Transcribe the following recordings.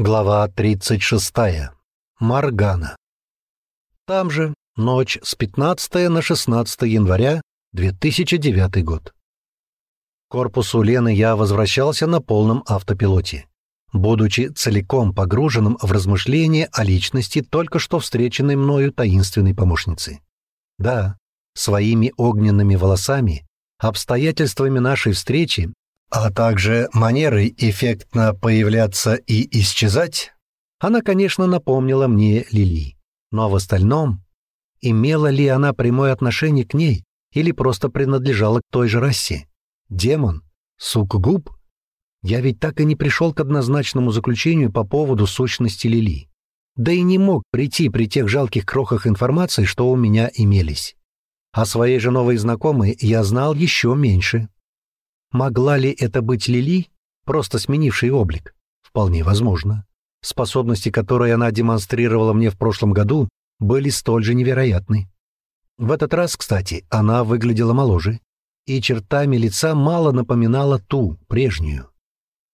Глава 36. Маргана. Там же, ночь с 15 на 16 января 2009 год. К корпусу Лены я возвращался на полном автопилоте, будучи целиком погруженным в размышления о личности только что встреченной мною таинственной помощницы. Да, своими огненными волосами, обстоятельствами нашей встречи а также манерой эффектно появляться и исчезать, она, конечно, напомнила мне Лили. Но в остальном, имела ли она прямое отношение к ней или просто принадлежала к той же расе? Демон? Сукгуб? Я ведь так и не пришел к однозначному заключению по поводу сущности Лили. Да и не мог прийти при тех жалких крохах информации, что у меня имелись. О своей же новой знакомой я знал еще меньше. Могла ли это быть Лили, просто сменивший облик? Вполне возможно. Способности, которые она демонстрировала мне в прошлом году, были столь же невероятны. В этот раз, кстати, она выглядела моложе, и чертами лица мало напоминала ту, прежнюю.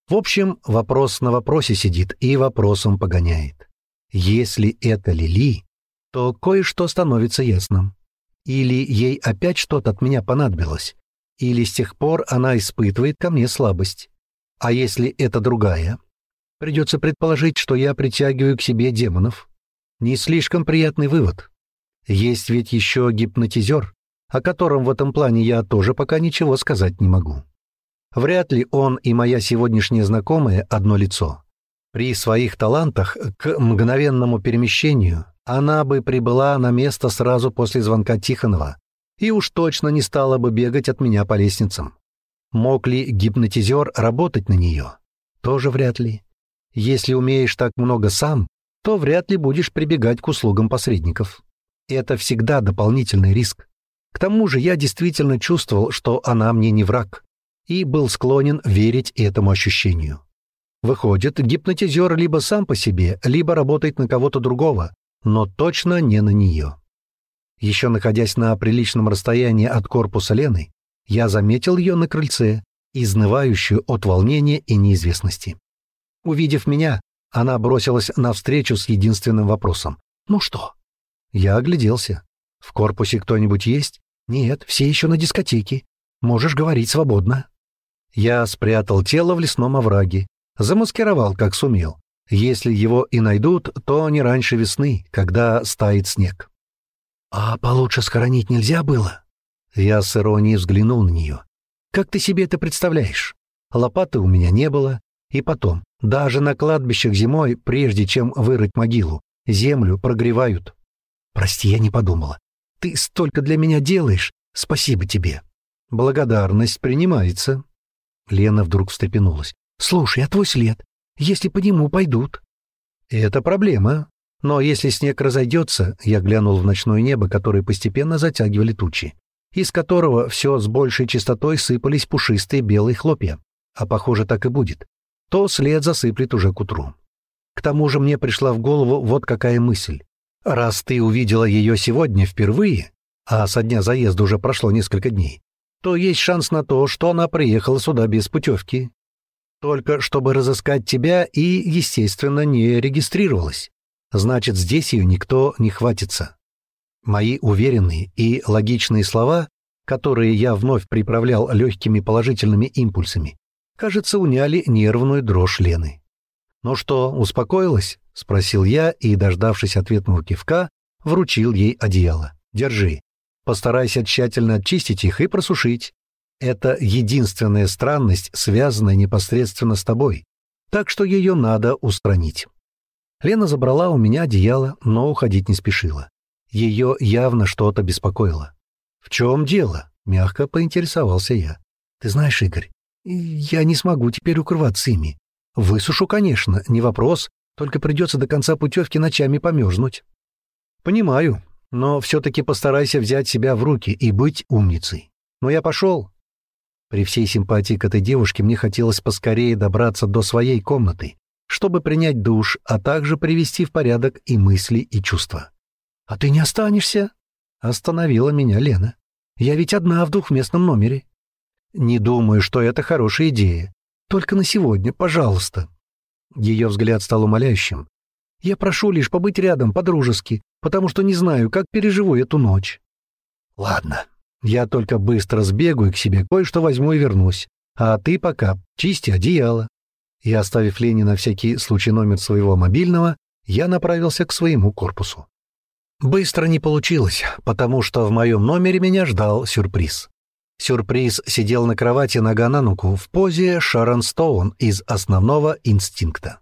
В общем, вопрос на вопросе сидит и вопросом погоняет. Если это Лили, то кое-что становится ясным. Или ей опять что-то от меня понадобилось, или с тех пор она испытывает ко мне слабость. А если это другая? Придется предположить, что я притягиваю к себе демонов. Не слишком приятный вывод. Есть ведь еще гипнотизер, о котором в этом плане я тоже пока ничего сказать не могу. Вряд ли он и моя сегодняшняя знакомая одно лицо. При своих талантах к мгновенному перемещению она бы прибыла на место сразу после звонка Тихонова, и уж точно не стала бы бегать от меня по лестницам. Мог ли гипнотизер работать на нее? Тоже вряд ли. Если умеешь так много сам, то вряд ли будешь прибегать к услугам посредников. Это всегда дополнительный риск. К тому же я действительно чувствовал, что она мне не враг, и был склонен верить этому ощущению. Выходит, гипнотизер либо сам по себе, либо работает на кого-то другого, но точно не на нее. Еще находясь на приличном расстоянии от корпуса Лены, я заметил ее на крыльце, изнывающую от волнения и неизвестности. Увидев меня, она бросилась навстречу с единственным вопросом. «Ну что?» Я огляделся. «В корпусе кто-нибудь есть?» «Нет, все еще на дискотеке. Можешь говорить свободно». Я спрятал тело в лесном овраге, замаскировал, как сумел. Если его и найдут, то не раньше весны, когда стает снег. «А получше схоронить нельзя было?» Я с иронией взглянул на нее. «Как ты себе это представляешь? Лопаты у меня не было. И потом, даже на кладбищах зимой, прежде чем вырыть могилу, землю прогревают. Прости, я не подумала. Ты столько для меня делаешь. Спасибо тебе. Благодарность принимается». Лена вдруг встрепенулась. «Слушай, а твой след? Если по нему пойдут?» «Это проблема. Но если снег разойдется, я глянул в ночное небо, которое постепенно затягивали тучи, из которого все с большей частотой сыпались пушистые белые хлопья, а похоже так и будет, то след засыплет уже к утру. К тому же мне пришла в голову вот какая мысль. Раз ты увидела ее сегодня впервые, а со дня заезда уже прошло несколько дней, то есть шанс на то, что она приехала сюда без путевки. Только чтобы разыскать тебя и, естественно, не регистрировалась. Значит, здесь ее никто не хватится. Мои уверенные и логичные слова, которые я вновь приправлял легкими положительными импульсами, кажется, уняли нервную дрожь Лены. «Ну что, успокоилась?» — спросил я и, дождавшись ответного кивка, вручил ей одеяло. «Держи. Постарайся тщательно очистить их и просушить. Это единственная странность, связанная непосредственно с тобой, так что ее надо устранить». Лена забрала у меня одеяло, но уходить не спешила. Ее явно что-то беспокоило. «В чем дело?» — мягко поинтересовался я. «Ты знаешь, Игорь, я не смогу теперь укрываться ими. Высушу, конечно, не вопрос, только придется до конца путевки ночами померзнуть». «Понимаю, но все-таки постарайся взять себя в руки и быть умницей. Но я пошел». При всей симпатии к этой девушке мне хотелось поскорее добраться до своей комнаты, чтобы принять душ, а также привести в порядок и мысли, и чувства. «А ты не останешься?» — остановила меня Лена. «Я ведь одна в двухместном номере». «Не думаю, что это хорошая идея. Только на сегодня, пожалуйста». Ее взгляд стал умоляющим. «Я прошу лишь побыть рядом, по-дружески, потому что не знаю, как переживу эту ночь». «Ладно, я только быстро сбегаю к себе, кое-что возьму и вернусь. А ты пока чисти одеяло». И оставив Лене на всякий случай номер своего мобильного, я направился к своему корпусу. Быстро не получилось, потому что в моем номере меня ждал сюрприз. Сюрприз сидел на кровати нога на ногу в позе Шарон Стоун из «Основного инстинкта».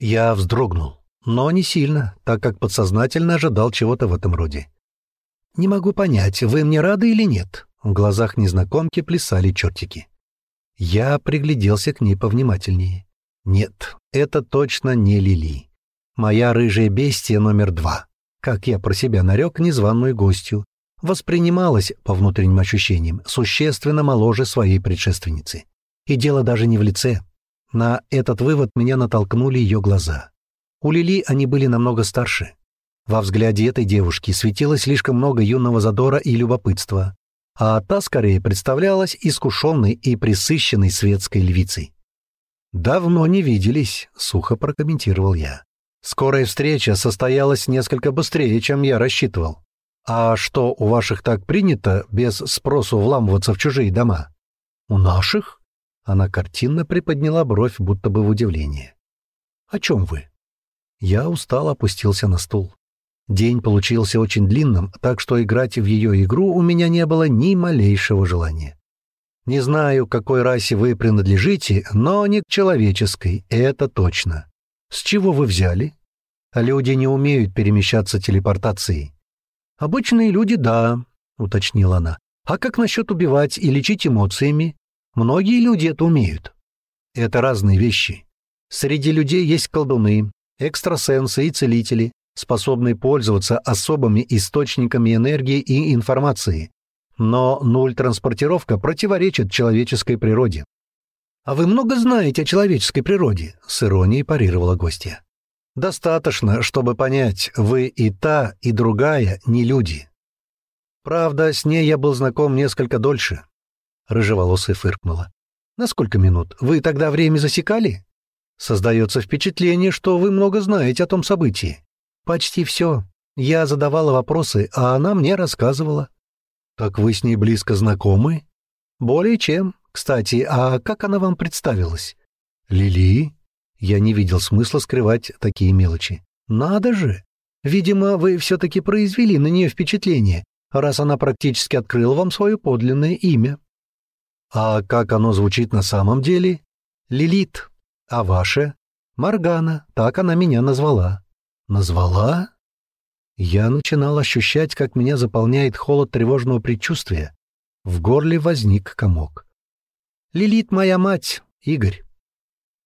Я вздрогнул, но не сильно, так как подсознательно ожидал чего-то в этом роде. «Не могу понять, вы мне рады или нет?» В глазах незнакомки плясали чертики. Я пригляделся к ней повнимательнее. «Нет, это точно не Лили. Моя рыжая бестия номер два, как я про себя нарек незваную гостью, воспринималась, по внутренним ощущениям, существенно моложе своей предшественницы. И дело даже не в лице. На этот вывод меня натолкнули ее глаза. У Лили они были намного старше. Во взгляде этой девушки светилось слишком много юного задора и любопытства, а та скорее представлялась искушенной и присыщенной светской львицей. «Давно не виделись», — сухо прокомментировал я. «Скорая встреча состоялась несколько быстрее, чем я рассчитывал. «А что, у ваших так принято без спросу вламываться в чужие дома?» «У наших?» Она картинно приподняла бровь, будто бы в удивлении. «О чем вы?» Я устал опустился на стул. День получился очень длинным, так что играть в ее игру у меня не было ни малейшего желания. Не знаю, какой расе вы принадлежите, но не к человеческой, это точно. С чего вы взяли? Люди не умеют перемещаться телепортацией. «Обычные люди, да», — уточнила она. «А как насчет убивать и лечить эмоциями? Многие люди это умеют». Это разные вещи. Среди людей есть колдуны, экстрасенсы и целители, способные пользоваться особыми источниками энергии и информации. Но нуль-транспортировка противоречит человеческой природе. «А вы много знаете о человеческой природе?» — с иронией парировала гостья. Достаточно, чтобы понять, вы и та, и другая не люди. Правда, с ней я был знаком несколько дольше. Рыжеволосая фыркнула. На сколько минут? Вы тогда время засекали? Создается впечатление, что вы много знаете о том событии. Почти все. Я задавала вопросы, а она мне рассказывала. Так вы с ней близко знакомы? Более чем. Кстати, а как она вам представилась? Лили? Я не видел смысла скрывать такие мелочи. «Надо же! Видимо, вы все-таки произвели на нее впечатление, раз она практически открыла вам свое подлинное имя». «А как оно звучит на самом деле?» «Лилит. А ваше?» «Моргана. Так она меня назвала». «Назвала?» Я начинал ощущать, как меня заполняет холод тревожного предчувствия. В горле возник комок. «Лилит моя мать, Игорь.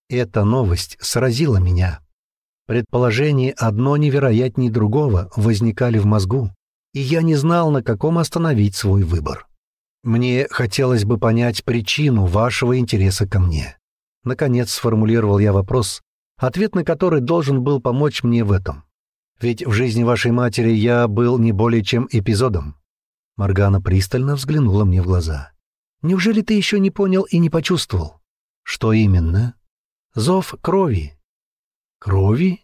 Эта новость сразила меня. Предположения одно невероятнее другого возникали в мозгу, и я не знал, на каком остановить свой выбор. Мне хотелось бы понять причину вашего интереса ко мне. Наконец сформулировал я вопрос, ответ на который должен был помочь мне в этом. Ведь в жизни вашей матери я был не более чем эпизодом. Моргана пристально взглянула мне в глаза. Неужели ты еще не понял и не почувствовал? Что именно? Зов крови. Крови?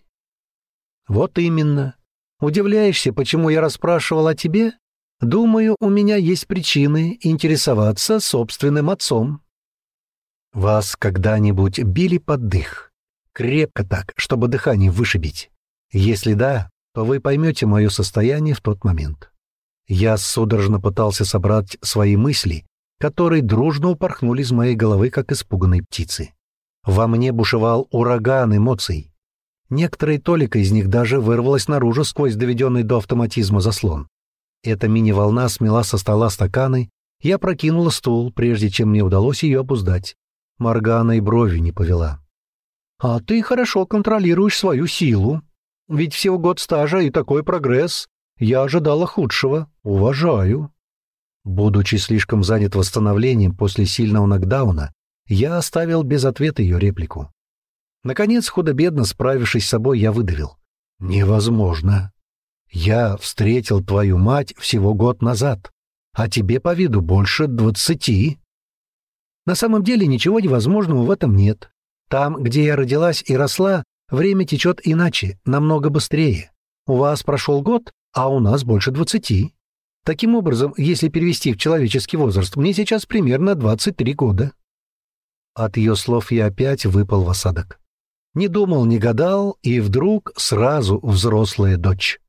Вот именно. Удивляешься, почему я расспрашивал о тебе? Думаю, у меня есть причины интересоваться собственным отцом. Вас когда-нибудь били под дых? Крепко так, чтобы дыхание вышибить? Если да, то вы поймете мое состояние в тот момент. Я судорожно пытался собрать свои мысли, которые дружно упорхнули из моей головы, как испуганные птицы. Во мне бушевал ураган эмоций. Некоторые толика из них даже вырвалось наружу сквозь доведенный до автоматизма заслон. Эта мини-волна смела со стола стаканы, я прокинула стул, прежде чем мне удалось ее обуздать. Моргана и брови не повела. «А ты хорошо контролируешь свою силу. Ведь всего год стажа и такой прогресс. Я ожидала худшего. Уважаю». Будучи слишком занят восстановлением после сильного нокдауна, я оставил без ответа ее реплику. Наконец, худо-бедно справившись с собой, я выдавил. «Невозможно. Я встретил твою мать всего год назад, а тебе по виду больше двадцати». На самом деле ничего невозможного в этом нет. Там, где я родилась и росла, время течет иначе, намного быстрее. У вас прошел год, а у нас больше двадцати. Таким образом, если перевести в человеческий возраст, мне сейчас примерно 23 года. От ее слов я опять выпал в осадок. Не думал, не гадал, и вдруг сразу взрослая дочь.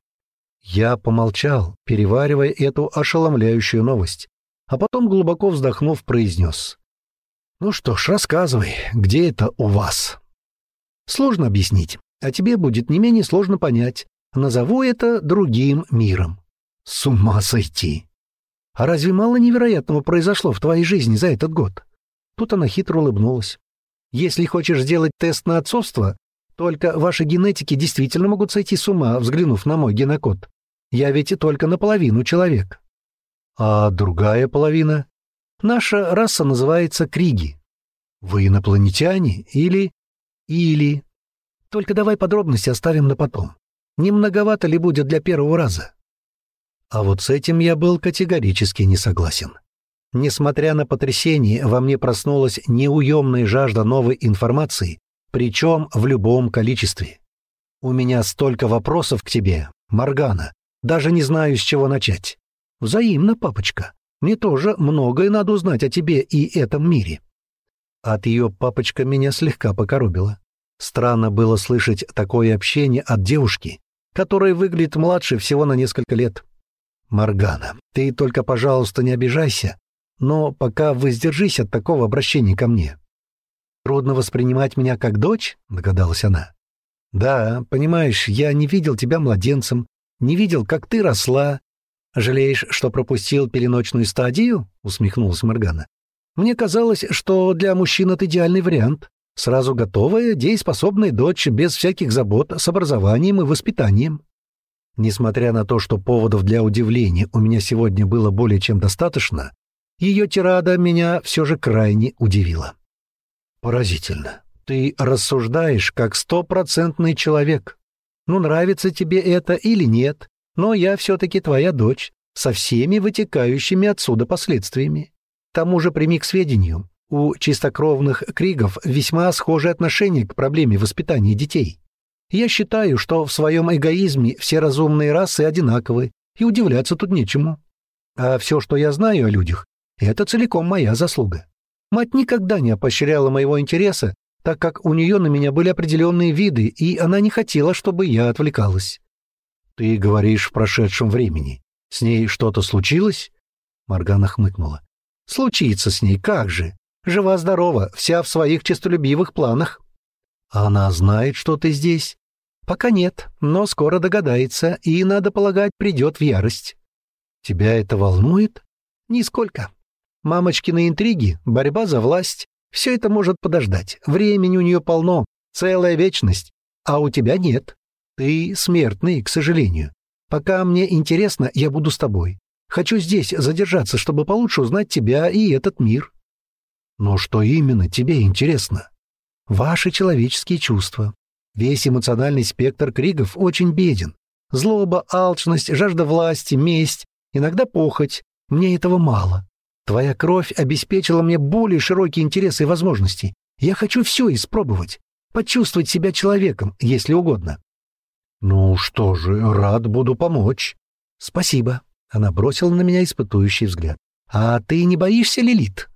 Я помолчал, переваривая эту ошеломляющую новость, а потом, глубоко вздохнув, произнес. «Ну что ж, рассказывай, где это у вас?» «Сложно объяснить, а тебе будет не менее сложно понять. Назову это другим миром. С ума сойти! А разве мало невероятного произошло в твоей жизни за этот год? Тут она хитро улыбнулась. Если хочешь сделать тест на отцовство, только ваши генетики действительно могут сойти с ума, взглянув на мой генокод. Я ведь и только наполовину человек. А другая половина? Наша раса называется Криги. Вы инопланетяне или... или... Только давай подробности оставим на потом. Не многовато ли будет для первого раза? А вот с этим я был категорически не согласен. Несмотря на потрясение, во мне проснулась неуемная жажда новой информации, причем в любом количестве. У меня столько вопросов к тебе, Маргана, даже не знаю, с чего начать. Взаимно, папочка. Мне тоже многое надо узнать о тебе и этом мире. От ее папочка меня слегка покоробило. Странно было слышать такое общение от девушки, которая выглядит младше всего на несколько лет. «Моргана, ты только, пожалуйста, не обижайся, но пока воздержись от такого обращения ко мне». «Трудно воспринимать меня как дочь?» — догадалась она. «Да, понимаешь, я не видел тебя младенцем, не видел, как ты росла. Жалеешь, что пропустил переночную стадию?» — усмехнулась Моргана. «Мне казалось, что для мужчин это идеальный вариант. Сразу готовая, дееспособная дочь, без всяких забот, с образованием и воспитанием. Несмотря на то, что поводов для удивления у меня сегодня было более чем достаточно, ее тирада меня все же крайне удивила. «Поразительно. Ты рассуждаешь как стопроцентный человек. Ну, нравится тебе это или нет, но я все-таки твоя дочь, со всеми вытекающими отсюда последствиями. К тому же прими к сведению, у чистокровных кригов весьма схожие отношения к проблеме воспитания детей. Я считаю, что в своем эгоизме все разумные расы одинаковы, и удивляться тут нечему. А все, что я знаю о людях, это целиком моя заслуга. Мать никогда не поощряла моего интереса, так как у нее на меня были определенные виды, и она не хотела, чтобы я отвлекалась. «Ты говоришь в прошедшем времени. С ней что-то случилось?» Моргана хмыкнула. «Случится с ней, как же? Жива-здорова, вся в своих честолюбивых планах». «Она знает, что ты здесь?» «Пока нет, но скоро догадается, и, надо полагать, придет в ярость». «Тебя это волнует?» «Нисколько. Мамочкины интриги, борьба за власть — все это может подождать. Времени у нее полно, целая вечность. А у тебя нет. Ты смертный, к сожалению. Пока мне интересно, я буду с тобой. Хочу здесь задержаться, чтобы получше узнать тебя и этот мир». «Но что именно тебе интересно?» «Ваши человеческие чувства. Весь эмоциональный спектр кригов очень беден. Злоба, алчность, жажда власти, месть, иногда похоть. Мне этого мало. Твоя кровь обеспечила мне более широкие интересы и возможности. Я хочу все испробовать, почувствовать себя человеком, если угодно». «Ну что же, рад буду помочь». «Спасибо». Она бросила на меня испытующий взгляд. «А ты не боишься, Лилит?»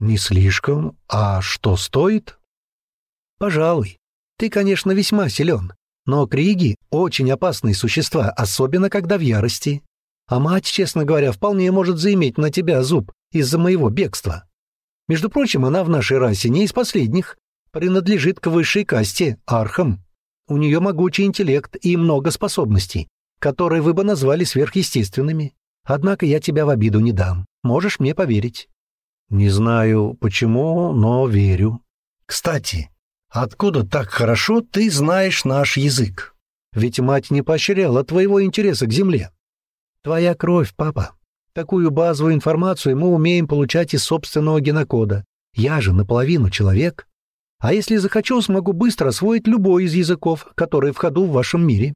«Не слишком. А что стоит?» «Пожалуй. Ты, конечно, весьма силен, но криги — очень опасные существа, особенно когда в ярости. А мать, честно говоря, вполне может заиметь на тебя зуб из-за моего бегства. Между прочим, она в нашей расе не из последних, принадлежит к высшей касте, архам. У нее могучий интеллект и много способностей, которые вы бы назвали сверхъестественными. Однако я тебя в обиду не дам, можешь мне поверить». «Не знаю, почему, но верю». «Кстати, Откуда так хорошо ты знаешь наш язык? Ведь мать не поощряла твоего интереса к земле. Твоя кровь, папа. Такую базовую информацию мы умеем получать из собственного генокода. Я же наполовину человек. А если захочу, смогу быстро освоить любой из языков, которые в ходу в вашем мире.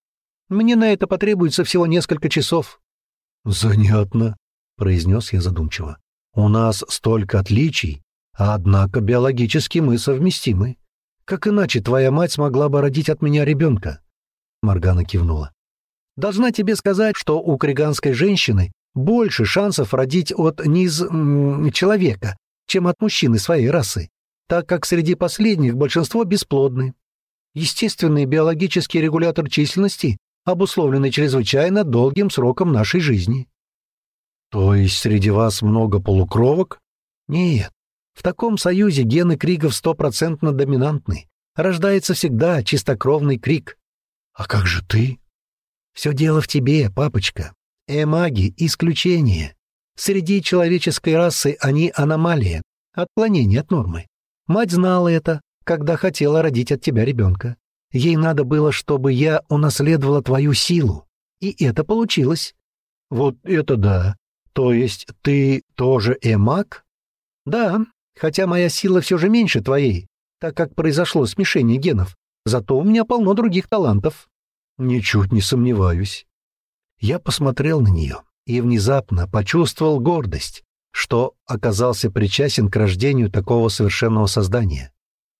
Мне на это потребуется всего несколько часов». «Занятно», — произнес я задумчиво. «У нас столько отличий, однако биологически мы совместимы. Как иначе твоя мать смогла бы родить от меня ребенка?» Моргана кивнула. «Должна тебе сказать, что у криганской женщины больше шансов родить от низ... человека, чем от мужчины своей расы, так как среди последних большинство бесплодны. Естественный биологический регулятор численности обусловленный чрезвычайно долгим сроком нашей жизни. То есть среди вас много полукровок? Нет. В таком союзе гены кригов стопроцентно доминантны. Рождается всегда чистокровный крик. А как же ты? Все дело в тебе, папочка. Эмаги — исключение. Среди человеческой расы они аномалия, отклонение от нормы. Мать знала это, когда хотела родить от тебя ребенка. Ей надо было, чтобы я унаследовала твою силу. И это получилось. Вот это да. То есть ты тоже эмак? Да, хотя моя сила все же меньше твоей, так как произошло смешение генов. Зато у меня полно других талантов. Ничуть не сомневаюсь. Я посмотрел на нее и внезапно почувствовал гордость, что оказался причастен к рождению такого совершенного создания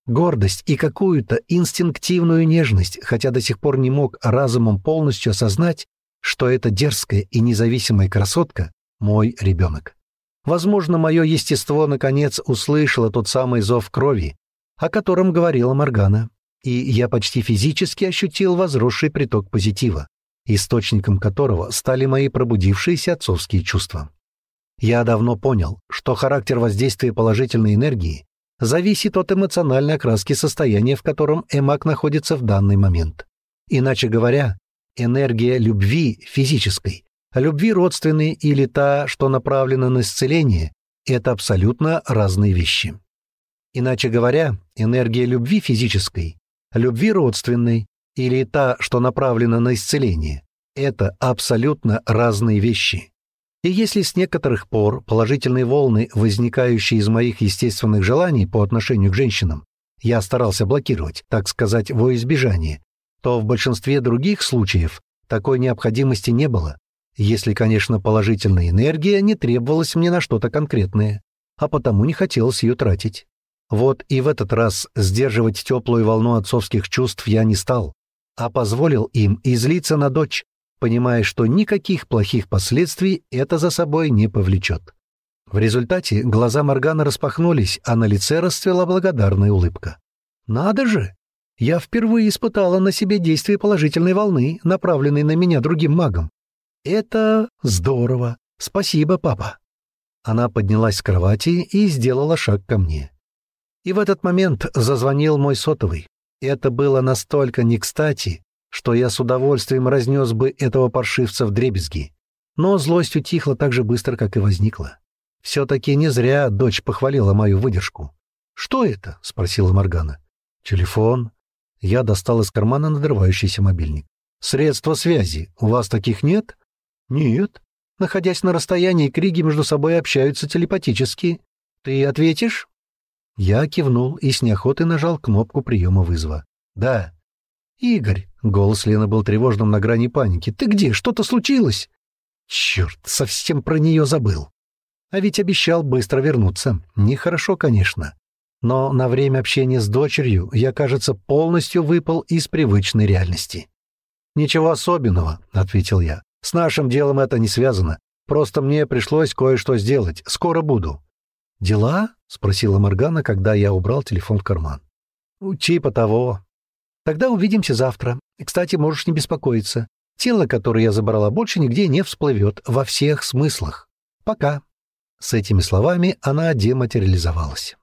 гордость и какую-то инстинктивную нежность, хотя до сих пор не мог разумом полностью осознать, что эта дерзкая и независимая красотка — мой ребенок. Возможно, мое естество наконец услышало тот самый зов крови, о котором говорила Моргана, и я почти физически ощутил возросший приток позитива, источником которого стали мои пробудившиеся отцовские чувства. Я давно понял, что характер воздействия положительной энергии зависит от эмоциональной окраски состояния, в котором эмак находится в данный момент. Иначе говоря, энергия любви физической, любви родственной или та, что направлена на исцеление, это абсолютно разные вещи. Иначе говоря, энергия любви физической, любви родственной или та, что направлена на исцеление, это абсолютно разные вещи. И если с некоторых пор положительные волны, возникающие из моих естественных желаний по отношению к женщинам, я старался блокировать, так сказать, во избежание, то в большинстве других случаев такой необходимости не было, если, конечно, положительная энергия не требовалась мне на что-то конкретное, а потому не хотелось ее тратить. Вот и в этот раз сдерживать теплую волну отцовских чувств я не стал, а позволил им излиться на дочь, понимая, что никаких плохих последствий это за собой не повлечет. В результате глаза Моргана распахнулись, а на лице расцвела благодарная улыбка. «Надо же! Я впервые испытала на себе действие положительной волны, направленной на меня другим магом. Это здорово! Спасибо, папа!» Она поднялась с кровати и сделала шаг ко мне. И в этот момент зазвонил мой сотовый. Это было настолько не кстати, что я с удовольствием разнес бы этого паршивца в дребезги. Но злость утихла так же быстро, как и возникла. Все-таки не зря дочь похвалила мою выдержку. «Что это?» — спросила Моргана. «Телефон». Я достал из кармана надрывающийся мобильник. «Средства связи. У вас таких нет?» «Нет. Находясь на расстоянии, криги между собой общаются телепатически. Ты ответишь?» Я кивнул и с неохотой нажал кнопку приема вызова. «Да». «Игорь, Голос Лены был тревожным на грани паники. «Ты где? Что-то случилось?» «Черт, совсем про нее забыл. А ведь обещал быстро вернуться. Нехорошо, конечно. Но на время общения с дочерью я, кажется, полностью выпал из привычной реальности». «Ничего особенного», — ответил я. «С нашим делом это не связано. Просто мне пришлось кое-что сделать. Скоро буду». «Дела?» — спросила Моргана, когда я убрал телефон в карман. «Типа того. Тогда увидимся завтра. Кстати, можешь не беспокоиться. Тело, которое я забрала, больше нигде не всплывет во всех смыслах. Пока». С этими словами она дематериализовалась.